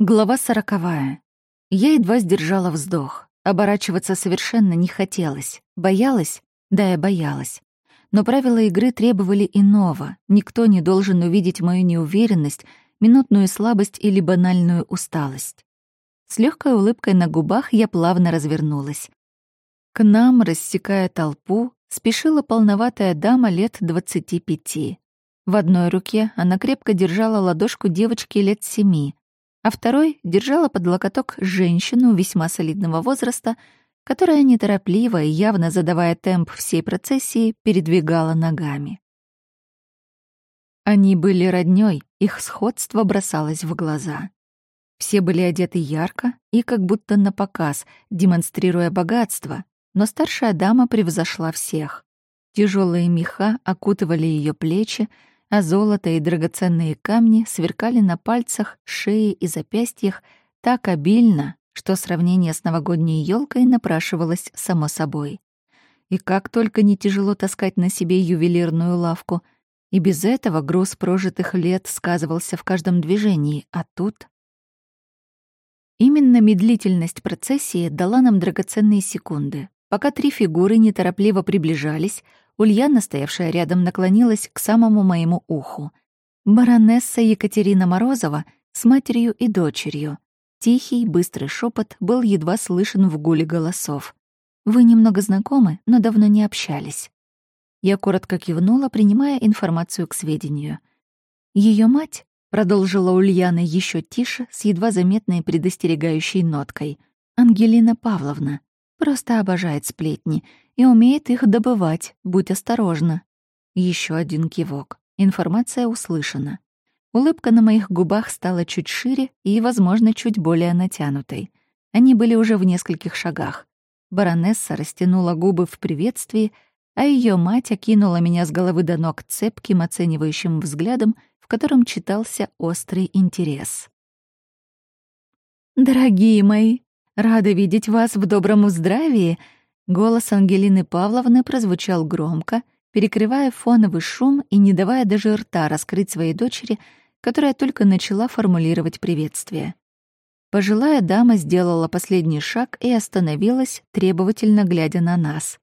Глава сороковая. Я едва сдержала вздох. Оборачиваться совершенно не хотелось. Боялась? Да, я боялась. Но правила игры требовали иного. Никто не должен увидеть мою неуверенность, минутную слабость или банальную усталость. С легкой улыбкой на губах я плавно развернулась. К нам, рассекая толпу, спешила полноватая дама лет двадцати пяти. В одной руке она крепко держала ладошку девочки лет семи, а второй держала под локоток женщину весьма солидного возраста, которая неторопливо и явно задавая темп всей процессии, передвигала ногами. Они были роднёй, их сходство бросалось в глаза. Все были одеты ярко и как будто на показ, демонстрируя богатство, но старшая дама превзошла всех. Тяжелые меха окутывали ее плечи, а золото и драгоценные камни сверкали на пальцах, шее и запястьях так обильно, что сравнение с новогодней елкой напрашивалось само собой. И как только не тяжело таскать на себе ювелирную лавку, и без этого груз прожитых лет сказывался в каждом движении, а тут... Именно медлительность процессии дала нам драгоценные секунды. Пока три фигуры неторопливо приближались, Ульяна, стоявшая рядом, наклонилась к самому моему уху. Баронесса Екатерина Морозова с матерью и дочерью. Тихий, быстрый шепот был едва слышен в гуле голосов. «Вы немного знакомы, но давно не общались». Я коротко кивнула, принимая информацию к сведению. Ее мать, продолжила Ульяна еще тише, с едва заметной предостерегающей ноткой, Ангелина Павловна, просто обожает сплетни и умеет их добывать, будь осторожна. Еще один кивок. Информация услышана. Улыбка на моих губах стала чуть шире и, возможно, чуть более натянутой. Они были уже в нескольких шагах. Баронесса растянула губы в приветствии, а ее мать окинула меня с головы до ног цепким оценивающим взглядом, в котором читался острый интерес. «Дорогие мои, рада видеть вас в добром здравии!» Голос Ангелины Павловны прозвучал громко, перекрывая фоновый шум и не давая даже рта раскрыть своей дочери, которая только начала формулировать приветствие. Пожилая дама сделала последний шаг и остановилась, требовательно глядя на нас.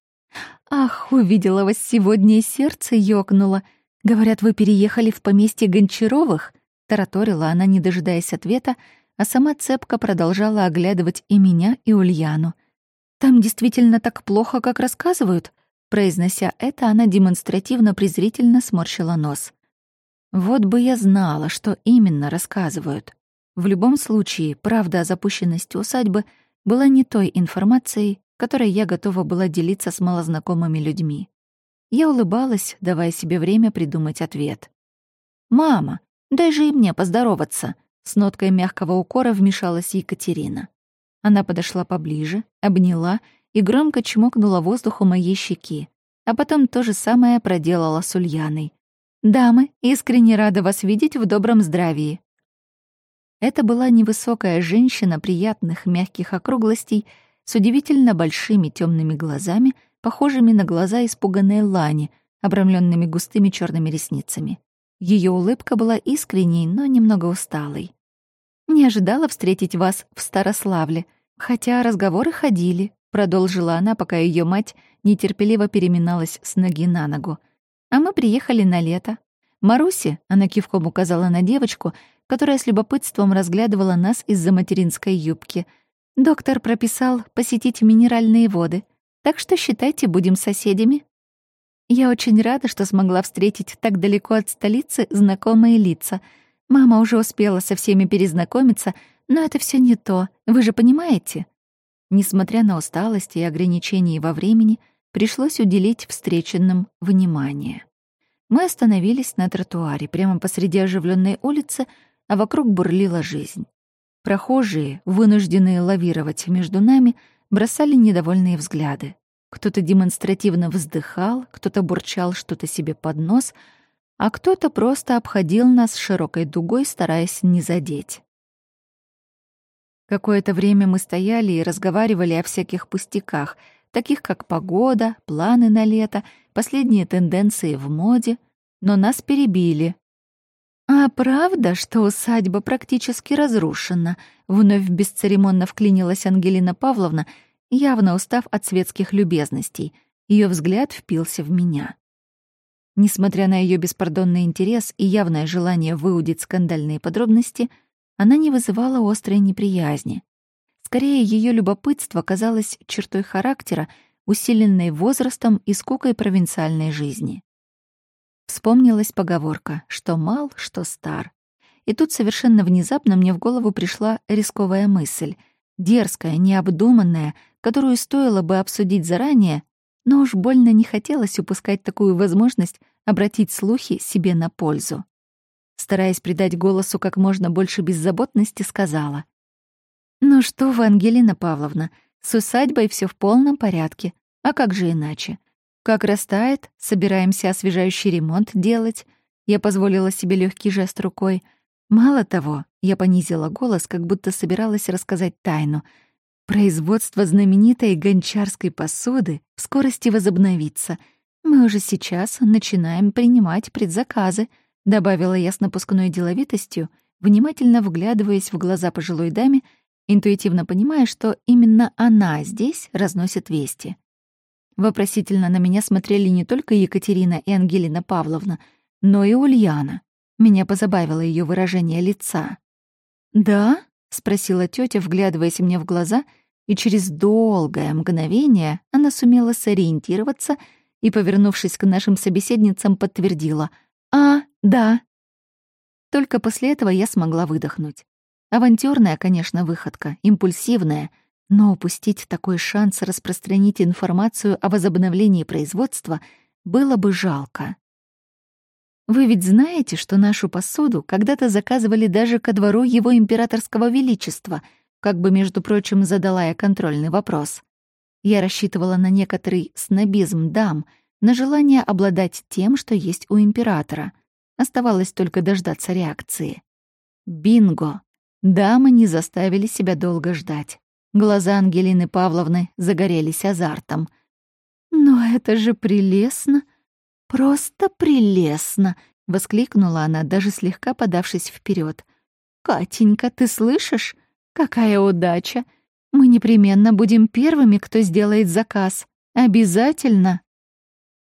«Ах, увидела вас сегодня и сердце ёкнуло. Говорят, вы переехали в поместье Гончаровых?» Тараторила она, не дожидаясь ответа, а сама цепка продолжала оглядывать и меня, и Ульяну — «Там действительно так плохо, как рассказывают?» Произнося это, она демонстративно презрительно сморщила нос. «Вот бы я знала, что именно рассказывают. В любом случае, правда о запущенности усадьбы была не той информацией, которой я готова была делиться с малознакомыми людьми. Я улыбалась, давая себе время придумать ответ. «Мама, дай же и мне поздороваться!» С ноткой мягкого укора вмешалась Екатерина. Она подошла поближе, обняла и громко чмокнула воздуху моей щеки, а потом то же самое проделала с Ульяной. «Дамы, искренне рада вас видеть в добром здравии». Это была невысокая женщина приятных мягких округлостей с удивительно большими темными глазами, похожими на глаза испуганной лани, обрамленными густыми черными ресницами. Ее улыбка была искренней, но немного усталой. «Не ожидала встретить вас в Старославле», Хотя разговоры ходили, продолжила она, пока ее мать нетерпеливо переминалась с ноги на ногу. А мы приехали на лето. Маруси, она кивком указала на девочку, которая с любопытством разглядывала нас из-за материнской юбки. Доктор прописал посетить минеральные воды, так что считайте, будем соседями. Я очень рада, что смогла встретить так далеко от столицы знакомые лица. Мама уже успела со всеми перезнакомиться — но это все не то, вы же понимаете? Несмотря на усталость и ограничения во времени, пришлось уделить встреченным внимание. Мы остановились на тротуаре прямо посреди оживленной улицы, а вокруг бурлила жизнь. Прохожие, вынужденные лавировать между нами, бросали недовольные взгляды. Кто-то демонстративно вздыхал, кто-то бурчал что-то себе под нос, а кто-то просто обходил нас широкой дугой, стараясь не задеть. Какое-то время мы стояли и разговаривали о всяких пустяках, таких как погода, планы на лето, последние тенденции в моде, но нас перебили. «А, «А правда, что усадьба практически разрушена?» — вновь бесцеремонно вклинилась Ангелина Павловна, явно устав от светских любезностей. Ее взгляд впился в меня. Несмотря на ее беспардонный интерес и явное желание выудить скандальные подробности, она не вызывала острой неприязни. Скорее, ее любопытство казалось чертой характера, усиленной возрастом и скукой провинциальной жизни. Вспомнилась поговорка «что мал, что стар». И тут совершенно внезапно мне в голову пришла рисковая мысль, дерзкая, необдуманная, которую стоило бы обсудить заранее, но уж больно не хотелось упускать такую возможность обратить слухи себе на пользу. Стараясь придать голосу как можно больше беззаботности, сказала. «Ну что вы, Ангелина Павловна, с усадьбой все в полном порядке. А как же иначе? Как растает, собираемся освежающий ремонт делать. Я позволила себе легкий жест рукой. Мало того, я понизила голос, как будто собиралась рассказать тайну. Производство знаменитой гончарской посуды в скорости возобновится. Мы уже сейчас начинаем принимать предзаказы, добавила я с напускной деловитостью, внимательно вглядываясь в глаза пожилой даме, интуитивно понимая, что именно она здесь разносит вести. Вопросительно на меня смотрели не только Екатерина и Ангелина Павловна, но и Ульяна. Меня позабавило ее выражение лица. «Да?» — спросила тетя, вглядываясь мне в глаза, и через долгое мгновение она сумела сориентироваться и, повернувшись к нашим собеседницам, подтвердила. «А, да». Только после этого я смогла выдохнуть. Авантюрная, конечно, выходка, импульсивная — но упустить такой шанс распространить информацию о возобновлении производства было бы жалко. Вы ведь знаете, что нашу посуду когда-то заказывали даже ко двору его императорского величества, как бы, между прочим, задала я контрольный вопрос. Я рассчитывала на некоторый снобизм дам, на желание обладать тем, что есть у императора. Оставалось только дождаться реакции. Бинго! Дамы не заставили себя долго ждать. Глаза Ангелины Павловны загорелись азартом. «Но это же прелестно! Просто прелестно!» — воскликнула она, даже слегка подавшись вперед. «Катенька, ты слышишь? Какая удача! Мы непременно будем первыми, кто сделает заказ. Обязательно!»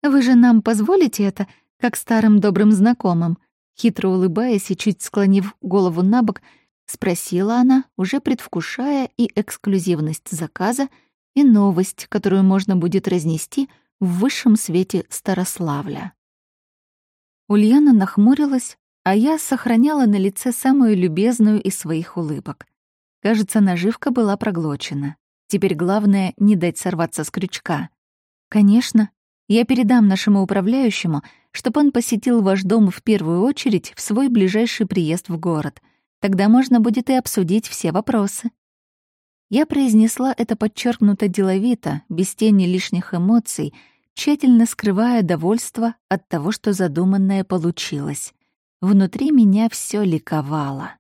«Вы же нам позволите это, как старым добрым знакомым?» Хитро улыбаясь и чуть склонив голову на бок, —— спросила она, уже предвкушая и эксклюзивность заказа, и новость, которую можно будет разнести в высшем свете Старославля. Ульяна нахмурилась, а я сохраняла на лице самую любезную из своих улыбок. Кажется, наживка была проглочена. Теперь главное — не дать сорваться с крючка. Конечно, я передам нашему управляющему, чтобы он посетил ваш дом в первую очередь в свой ближайший приезд в город — Тогда можно будет и обсудить все вопросы. Я произнесла это подчеркнуто деловито, без тени лишних эмоций, тщательно скрывая довольство от того, что задуманное получилось. Внутри меня все ликовало.